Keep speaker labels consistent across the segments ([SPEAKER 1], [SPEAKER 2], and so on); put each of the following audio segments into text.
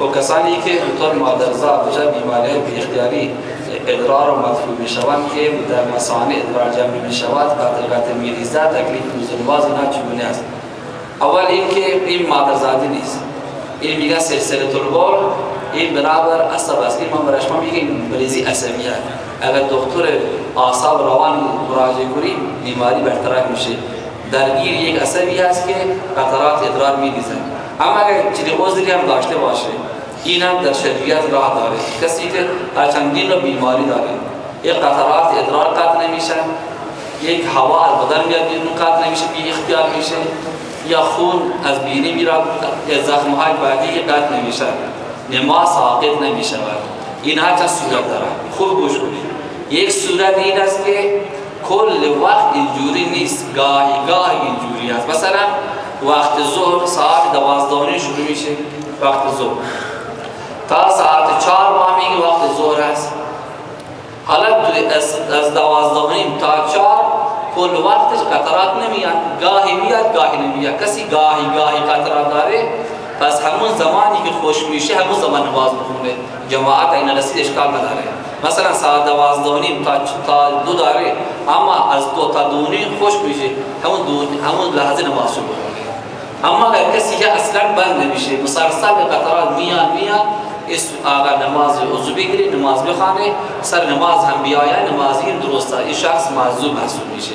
[SPEAKER 1] خب کسانی که طور مادرزا بجا بیماری بی اختیاری ادرار و مدفوع می که در مسانه ادرار جمعی می شود قطر قطر می ریزد تکلیف نوزنواز اینا چگونه است؟ اول اینکه این مادرزادی نیست. این میگه سلسله البول این برابر عصب است. این برای شما میگه این بریزی عصبی هست اگر دکتر اعصاب روان مراجعه کنی بیماری برطرف میشه. درگیر یک عصبی هست که قطرات ادرار میریزن اما اگر چیزی عذری هم داشته باشه این هم در شریعت راه داره. کسی که چندین رو بیماری داره یک قطرات ادرار قطع نمیشن یک هوا از بدن میاد بیرون قطع نمیشه بی اختیار میشه یا خون از بینی میراد زخم های بعدی قطع نمیشن نما ساقط نمی‌شود اینها چه صورت داره. خوب گوش کنید. یک صورت این است که کل وقت اینجوری نیست. گاهی گاهی اینجوری است. مثلا وقت ظهر ساعت میشه، وقت ظهر تا ساعت چهار ما میگه وقت ظهر است. حالا از دوازدانی تا چهار، کل وقتش قطرات نمیاد. گاهی میاد، گاهی نمیاد. کسی گاهی گاهی قطرات داره، پس همون زمانی که خوش میشه، همون زمان نماز بخونه جماعت این رسید اشکال نداره. مثلا ساعت دوازدانی تا تا دو داره، اما از دو تا دونی خوش میشه. همون دو همون لحظه نماز شو بخونه اما اگر کسی که اصلا بند نمیشه مسلسل قطرات میاد میاد اس اگر نماز وضو بگیری نماز بخونه سر نماز هم بیاید نمازی درسته این شخص معذور محسوب میشه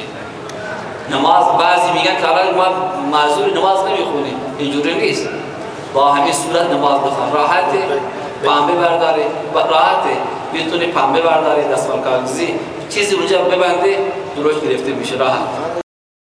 [SPEAKER 1] نماز بعضی میگن که ما معذور نماز نمی‌خونیم اینجوری نیست با همین صورت نماز بخون راحت پنبه برداره راحت می‌تونه پنبه برداره دستمال کاغذی چیزی اونجا ببنده درست گرفته میشه راحت